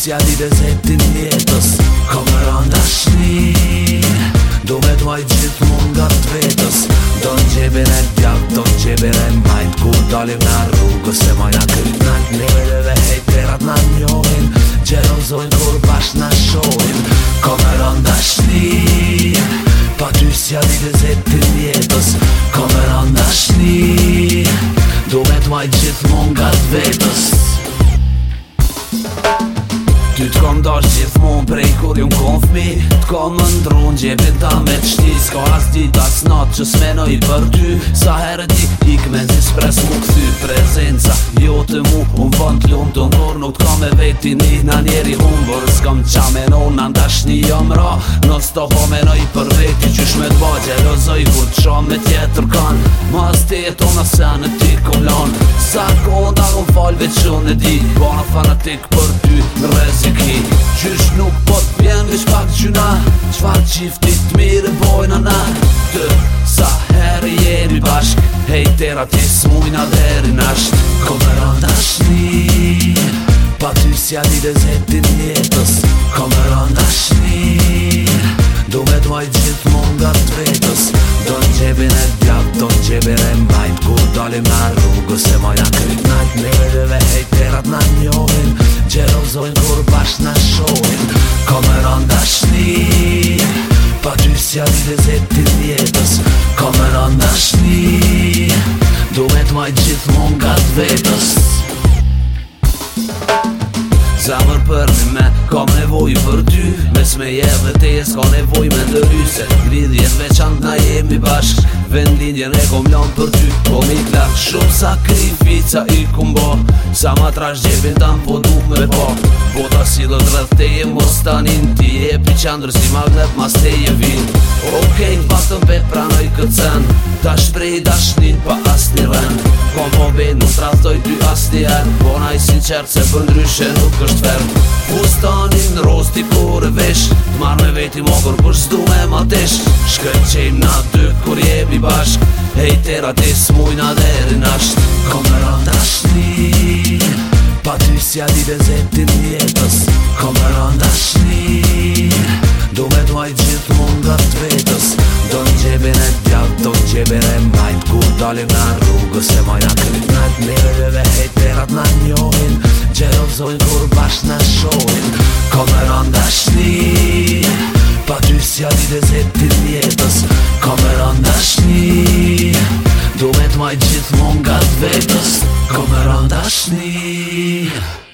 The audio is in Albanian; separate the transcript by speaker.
Speaker 1: Si ati dhe zetin jetës Komë rëndashni Do me të majtë gjithë mund nga të vetës qeben e djallë ton qeben e majt Ku dalim në rrugë se majna kryt në njët Njëre dhe hejterat në njohin Gjerozojnë kur bashkë në shohin Komeron në shni Pa ty si adi dhe zetin jetës Komeron në shni Du me t'maj gjithë mund nga t'vetës Ty t'kom dash gjithë mund prej kur ju m'kon fmi ka më ndronë Gjepi ta me të shti Ska as dit as nat që s'menoj për ty Sa herë di, ik me zis pres mu këthy Prezenca jo të mu Unë vën të të ngorë Nuk t'ka me veti një në njeri unë Vërë s'kam qa me Në ndash një jam ra Në stopo po menoj për veti Qysh me t'ba gjerozoj ku shumë me tjetër kanë Mas të jetë ona se në ti kolonë Sa kohën da kon falë veç shumë në di Bona po fanatik për ty në reziki Gjysh nuk po të pjenë veç pak gjuna Qfar qifti të mire bojna na Të sa herë jemi bashk Hejtera ti smujna dheri nasht Ko me rëndash një Pa ty si adi dhe zetin Dalim në rrugë se ma janë kërit në të nere Ve hejterat në njohin Gjerozojnë kur bashk në shohin Komë rënë dashni Pa gjysja të të zetit njetës Komë rënë dashni Duhet ma gjithë mund ka të vetës Zamër për një me, ka nevoj për ty Mes me jevë dhe tesë, ka nevoj me në rysë Gridhjen veçant na jemi bashkë vendindjen e kom për ty Po mi klak shumë sakrifica i kum bo Sa ma trash gjepin tam po du me po Po ta si lën rrëth te je mos tanin Ti e pi qandrë si magnet mas te je vin Okej, okay, pas të pranoj këtë cen Ta shprej dashnin pa as një ren Kom po bej nuk trahtoj ty as një Po naj sinqer se për ndryshe nuk është fer Pustan ti por e vesh Marrë me veti mokër për s'du me matesh Shkët qejmë na dy kur jemi bashk Hejter ati mujna dhere nasht Kom me rën dashni Patricia di dhe jetës Kom me rën shni Du me duaj gjithë mundat vetës Do në gjebin e djallë, do në gjebin e mbajt Kur dalim në rrugës e majna kryt Në të mirëve hejterat në njohin Gjerozojnë kur bashkë në shohin Vizit të djetës Ka me rënd dashni Duhet maj gjithë mund nga vetës Ka me rënd dashni